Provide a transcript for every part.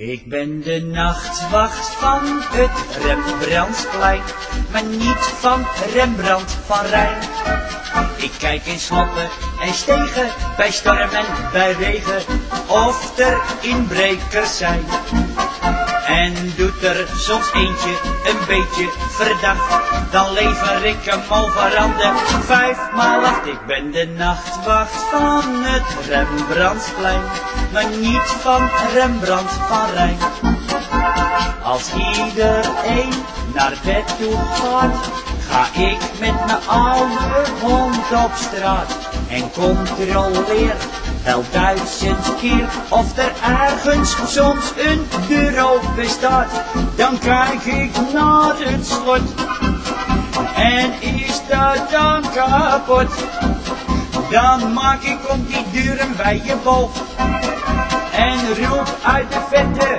Ik ben de nachtwacht van het Rembrandtsplein, maar niet van Rembrandt van Rijn. Ik kijk in sloppen en stegen, bij storm en bij regen, of er inbrekers zijn. En doet er soms eentje een beetje verdacht, dan lever ik hem over aan de vijfmaal acht. Ik ben de nachtwacht van het Rembrandtsplein, maar niet van Rembrandt van Rijn. Als iedereen naar bed toe gaat, ga ik met mijn oude hond op straat en controleer wel duizend keer of er ergens soms een deur open staat. Dan kijk ik naar het slot en is dat dan kapot? Dan maak ik om die deuren bij je boven en roep uit de vette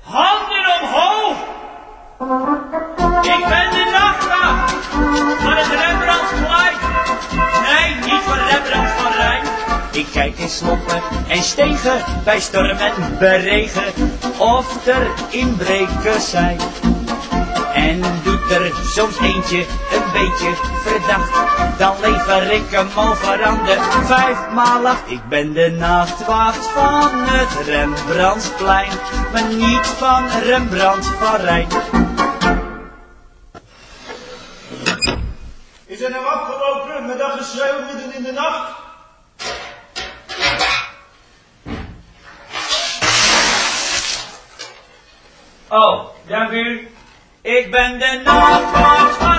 handen kijk in sloppen en stegen bij storm en beregen of er inbrekers zijn. En doet er soms eentje een beetje verdacht, dan lever ik hem over aan de acht. Ik ben de nachtwacht van het Rembrandtsplein, maar niet van Rembrandt van Rijn. Is er nou afgelopen met dat geschreeuw midden in de nacht? Oh, dank u. Ik ben de nachtwacht